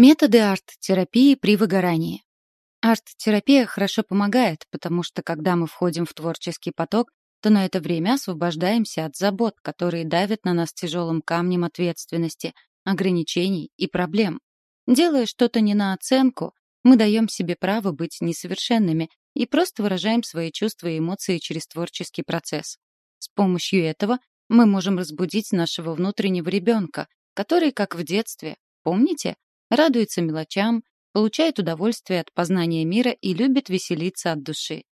Методы арт-терапии при выгорании. Арт-терапия хорошо помогает, потому что когда мы входим в творческий поток, то на это время освобождаемся от забот, которые давят на нас тяжелым камнем ответственности, ограничений и проблем. Делая что-то не на оценку, мы даем себе право быть несовершенными и просто выражаем свои чувства и эмоции через творческий процесс. С помощью этого мы можем разбудить нашего внутреннего ребенка, который, как в детстве, помните, радуется мелочам, получает удовольствие от познания мира и любит веселиться от души.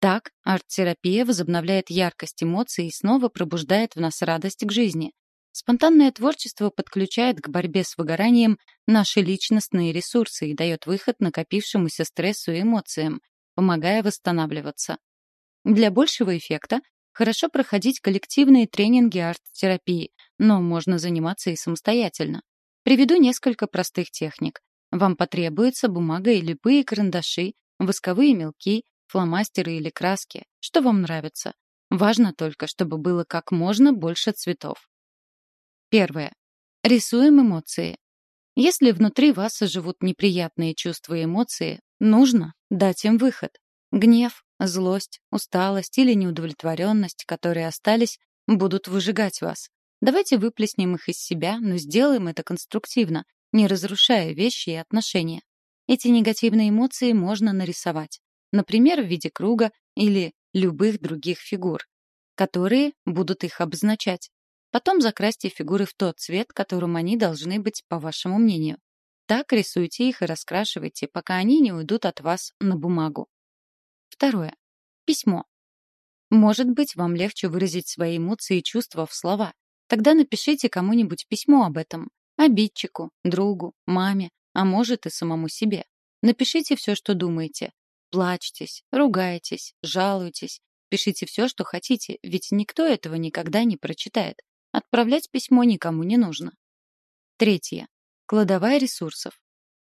Так, арт-терапия возобновляет яркость эмоций и снова пробуждает в нас радость к жизни. Спонтанное творчество подключает к борьбе с выгоранием наши личностные ресурсы и дает выход накопившемуся стрессу и эмоциям, помогая восстанавливаться. Для большего эффекта хорошо проходить коллективные тренинги арт-терапии, но можно заниматься и самостоятельно. Приведу несколько простых техник. Вам потребуется бумага и любые карандаши, восковые мелки, фломастеры или краски, что вам нравится. Важно только, чтобы было как можно больше цветов. Первое. Рисуем эмоции. Если внутри вас живут неприятные чувства и эмоции, нужно дать им выход. Гнев, злость, усталость или неудовлетворенность, которые остались, будут выжигать вас. Давайте выплеснем их из себя, но сделаем это конструктивно, не разрушая вещи и отношения. Эти негативные эмоции можно нарисовать, например, в виде круга или любых других фигур, которые будут их обозначать. Потом закрасьте фигуры в тот цвет, которым они должны быть, по вашему мнению. Так рисуйте их и раскрашивайте, пока они не уйдут от вас на бумагу. Второе. Письмо. Может быть, вам легче выразить свои эмоции и чувства в слова. Тогда напишите кому-нибудь письмо об этом. Обидчику, другу, маме, а может и самому себе. Напишите все, что думаете. Плачьтесь, ругайтесь, жалуйтесь. Пишите все, что хотите, ведь никто этого никогда не прочитает. Отправлять письмо никому не нужно. Третье. Кладовая ресурсов.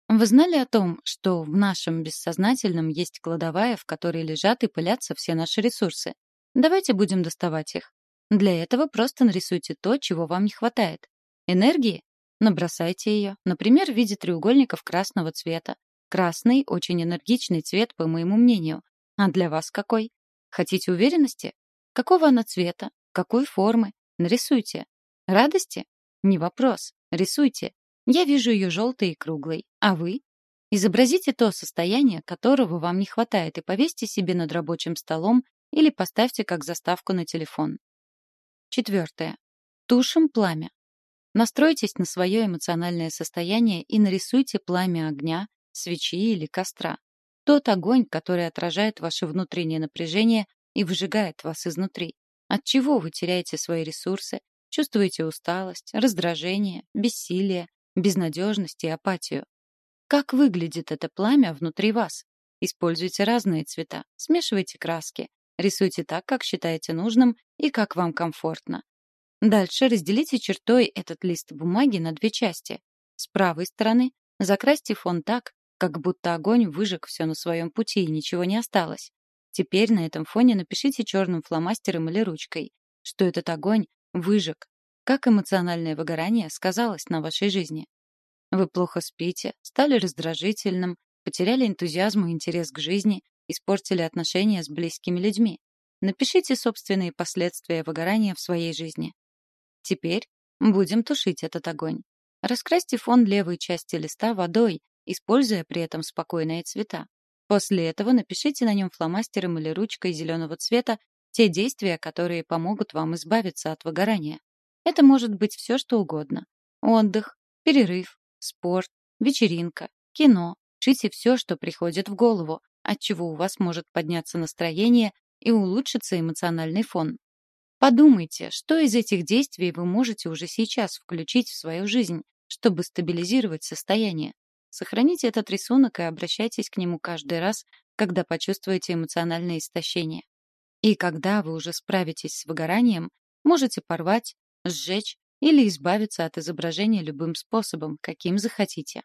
Вы знали о том, что в нашем бессознательном есть кладовая, в которой лежат и пылятся все наши ресурсы? Давайте будем доставать их. Для этого просто нарисуйте то, чего вам не хватает. Энергии? Набросайте ее, например, в виде треугольников красного цвета. Красный — очень энергичный цвет, по моему мнению. А для вас какой? Хотите уверенности? Какого она цвета? Какой формы? Нарисуйте. Радости? Не вопрос. Рисуйте. Я вижу ее желтой и круглой. А вы? Изобразите то состояние, которого вам не хватает, и повесьте себе над рабочим столом или поставьте как заставку на телефон. Четвертое. Тушим пламя. Настройтесь на свое эмоциональное состояние и нарисуйте пламя огня, свечи или костра. Тот огонь, который отражает ваше внутреннее напряжение и выжигает вас изнутри. От чего вы теряете свои ресурсы, чувствуете усталость, раздражение, бессилие, безнадежность и апатию. Как выглядит это пламя внутри вас? Используйте разные цвета, смешивайте краски, Рисуйте так, как считаете нужным и как вам комфортно. Дальше разделите чертой этот лист бумаги на две части. С правой стороны закрасьте фон так, как будто огонь выжег все на своем пути и ничего не осталось. Теперь на этом фоне напишите черным фломастером или ручкой, что этот огонь выжег, как эмоциональное выгорание сказалось на вашей жизни. Вы плохо спите, стали раздражительным, потеряли энтузиазм и интерес к жизни, испортили отношения с близкими людьми. Напишите собственные последствия выгорания в своей жизни. Теперь будем тушить этот огонь. Раскрасьте фон левой части листа водой, используя при этом спокойные цвета. После этого напишите на нем фломастером или ручкой зеленого цвета те действия, которые помогут вам избавиться от выгорания. Это может быть все, что угодно. Отдых, перерыв, спорт, вечеринка, кино. Пишите все, что приходит в голову, отчего у вас может подняться настроение и улучшиться эмоциональный фон. Подумайте, что из этих действий вы можете уже сейчас включить в свою жизнь, чтобы стабилизировать состояние. Сохраните этот рисунок и обращайтесь к нему каждый раз, когда почувствуете эмоциональное истощение. И когда вы уже справитесь с выгоранием, можете порвать, сжечь или избавиться от изображения любым способом, каким захотите.